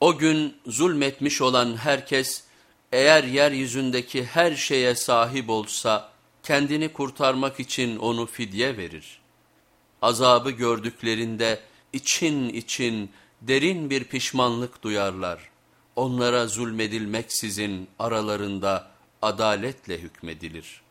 O gün zulmetmiş olan herkes eğer yeryüzündeki her şeye sahip olsa kendini kurtarmak için onu fidye verir. Azabı gördüklerinde için için derin bir pişmanlık duyarlar. Onlara zulmedilmeksizin aralarında adaletle hükmedilir.''